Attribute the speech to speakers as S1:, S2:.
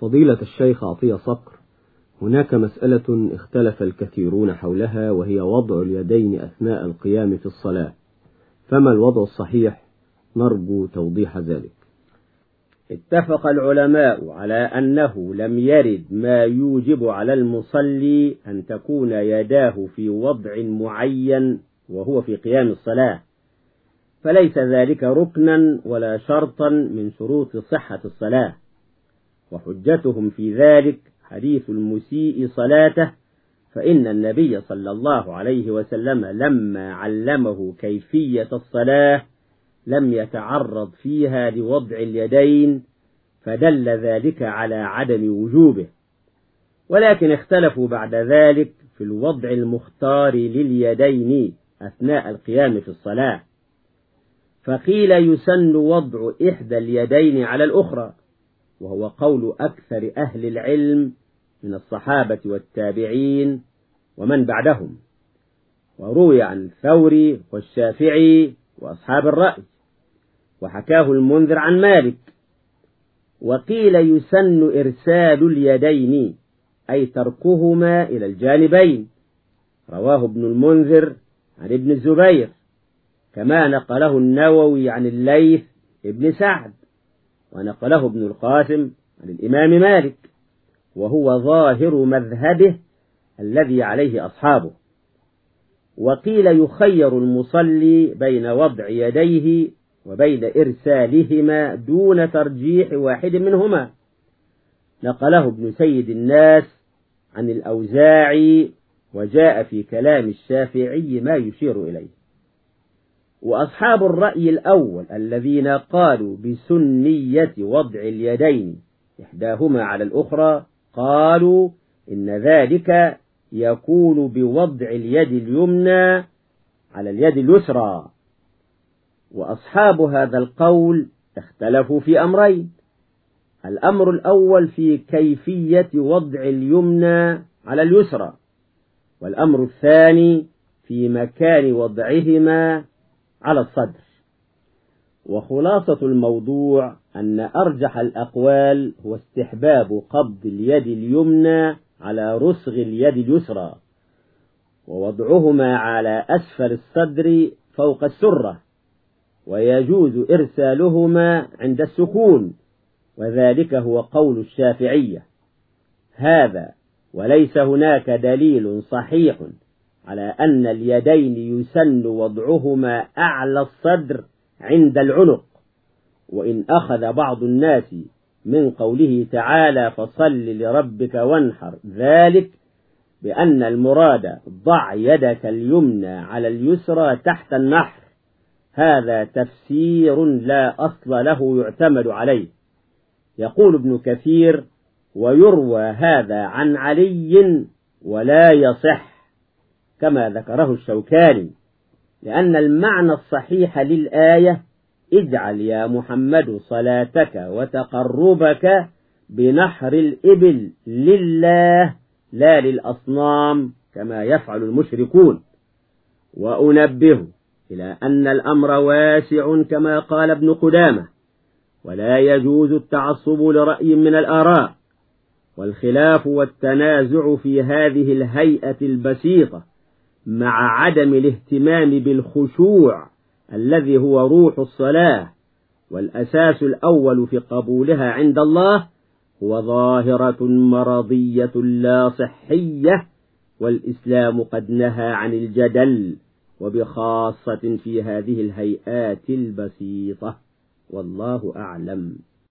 S1: فضيلة الشيخ عطية صقر هناك مسألة اختلف الكثيرون حولها وهي وضع اليدين أثناء القيام في الصلاة فما الوضع الصحيح؟ نرجو توضيح ذلك.
S2: اتفق العلماء على أنه لم يرد ما يوجب على المصلي أن تكون يداه في وضع معين وهو في قيام الصلاة فليس ذلك ركنا ولا شرطا من شروط صحة الصلاة. وحجتهم في ذلك حديث المسيء صلاته فإن النبي صلى الله عليه وسلم لما علمه كيفية الصلاة لم يتعرض فيها لوضع اليدين فدل ذلك على عدم وجوبه. ولكن اختلفوا بعد ذلك في الوضع المختار لليدين أثناء القيام في الصلاة. فقيل يسن وضع إحدى اليدين على الأخرى. وهو قول أكثر أهل العلم من الصحابة والتابعين ومن بعدهم. وروي عن الثوري والشافعي وأصحاب الرأي. وحكاه المنذر عن مالك. وقيل يسن إرسال اليدين أي تركهما إلى الجانبين. رواه ابن المنذر عن ابن الزبير. كما نقله النووي عن الليث ابن سعد. ونقله ابن القاسم عن الإمام مالك وهو ظاهر مذهبه الذي عليه أصحابه. وقيل يخير المصلي بين وضع يديه وبين إرسالهما دون ترجيح واحد منهما. نقله ابن سيد الناس عن الأوزاعي وجاء في كلام الشافعي ما يشير إليه. وأصحاب الرأي الأول الذين قالوا بسنية وضع اليدين إحداهما على الأخرى قالوا إن ذلك يكون بوضع اليد اليمنى على اليد اليسرى. وأصحاب هذا القول اختلفوا في أمرين. الأمر الأول في كيفية وضع اليمنى على اليسرى والأمر الثاني في مكان وضعهما على الصدر. وخلاصة الموضوع أن أرجح الأقوال هو استحباب قبض اليد اليمنى على رسغ اليد اليسرى ووضعهما على أسفل الصدر فوق السرة ويجوز إرسالهما عند السكون وذلك هو قول الشافعية. هذا وليس هناك دليل صحيح على أن اليدين يسن وضعهما أعلى الصدر عند العنق. وإن أخذ بعض الناس من قوله تعالى فصل لربك وانحر ذلك بأن المراد ضع يدك اليمنى على اليسرى تحت النحر. هذا تفسير لا أصل له يعتمد عليه. يقول ابن كثير ويروى هذا عن علي ولا يصح. كما ذكره الشوكاني لأن المعنى الصحيح للآية اجعل يا محمد صلاتك وتقربك بنحر الإبل لله لا للأصنام كما يفعل المشركون. وأنبه إلى أن الأمر واسع كما قال ابن قدامة ولا يجوز التعصب لرأي من الآراء والخلاف والتنازع في هذه الهيئة البسيطة. مع عدم الاهتمام بالخشوع الذي هو روح الصلاة والأساس الأول في قبولها عند الله هو ظاهرة مرضية لا صحية والإسلام قد نهى عن الجدل وبخاصة في هذه الهيئات البسيطة. والله أعلم.